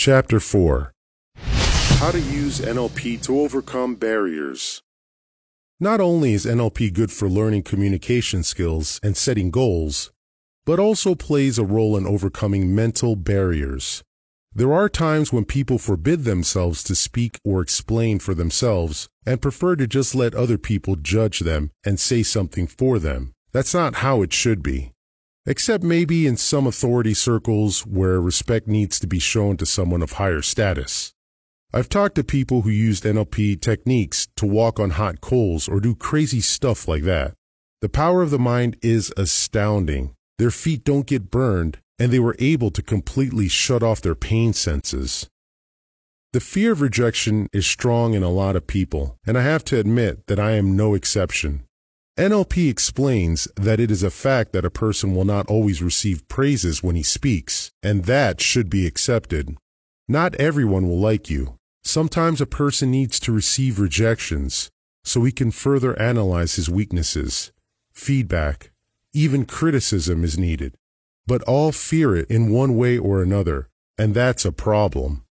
Chapter 4 How to Use NLP to Overcome Barriers. Not only is NLP good for learning communication skills and setting goals, but also plays a role in overcoming mental barriers. There are times when people forbid themselves to speak or explain for themselves and prefer to just let other people judge them and say something for them. That's not how it should be. Except maybe in some authority circles where respect needs to be shown to someone of higher status. I've talked to people who used NLP techniques to walk on hot coals or do crazy stuff like that. The power of the mind is astounding. Their feet don't get burned, and they were able to completely shut off their pain senses. The fear of rejection is strong in a lot of people, and I have to admit that I am no exception. NLP explains that it is a fact that a person will not always receive praises when he speaks, and that should be accepted. Not everyone will like you. Sometimes a person needs to receive rejections so he can further analyze his weaknesses. Feedback, even criticism is needed but all fear it in one way or another, and that's a problem.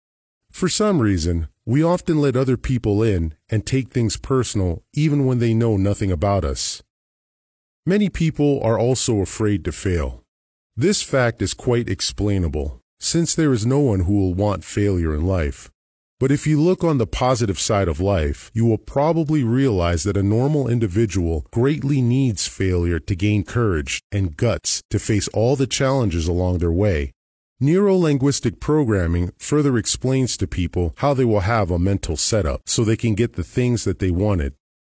For some reason, we often let other people in and take things personal even when they know nothing about us. Many people are also afraid to fail. This fact is quite explainable, since there is no one who will want failure in life. But if you look on the positive side of life, you will probably realize that a normal individual greatly needs failure to gain courage and guts to face all the challenges along their way. Neuro-linguistic programming further explains to people how they will have a mental setup so they can get the things that they wanted.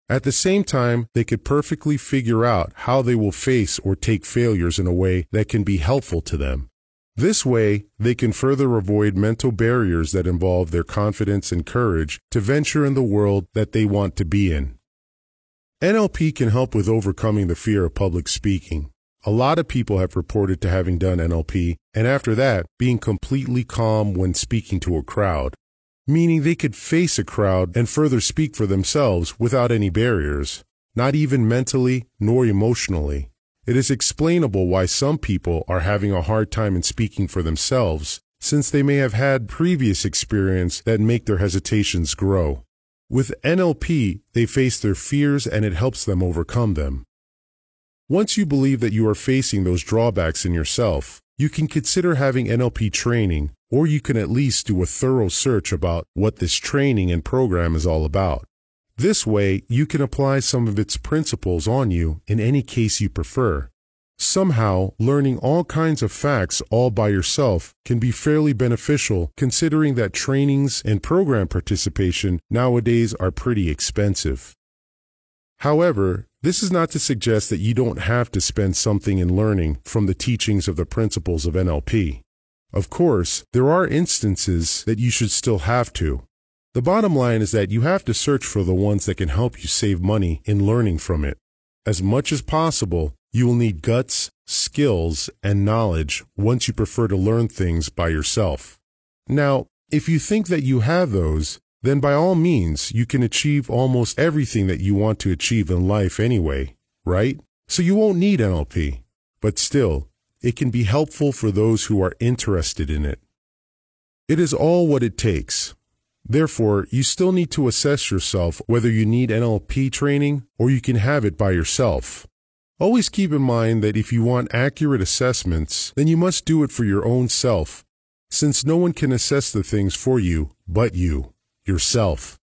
At the same time, they could perfectly figure out how they will face or take failures in a way that can be helpful to them. This way, they can further avoid mental barriers that involve their confidence and courage to venture in the world that they want to be in. NLP can help with overcoming the fear of public speaking. A lot of people have reported to having done NLP and after that being completely calm when speaking to a crowd, meaning they could face a crowd and further speak for themselves without any barriers, not even mentally nor emotionally. It is explainable why some people are having a hard time in speaking for themselves, since they may have had previous experience that make their hesitations grow. With NLP, they face their fears and it helps them overcome them. Once you believe that you are facing those drawbacks in yourself, you can consider having NLP training, or you can at least do a thorough search about what this training and program is all about. This way, you can apply some of its principles on you in any case you prefer. Somehow, learning all kinds of facts all by yourself can be fairly beneficial considering that trainings and program participation nowadays are pretty expensive. However, this is not to suggest that you don't have to spend something in learning from the teachings of the principles of NLP. Of course, there are instances that you should still have to, the bottom line is that you have to search for the ones that can help you save money in learning from it. As much as possible, you will need guts, skills, and knowledge once you prefer to learn things by yourself. Now, if you think that you have those, then by all means, you can achieve almost everything that you want to achieve in life anyway, right? So you won't need NLP. But still, it can be helpful for those who are interested in it. It is all what it takes. Therefore, you still need to assess yourself whether you need NLP training or you can have it by yourself. Always keep in mind that if you want accurate assessments, then you must do it for your own self, since no one can assess the things for you but you, yourself.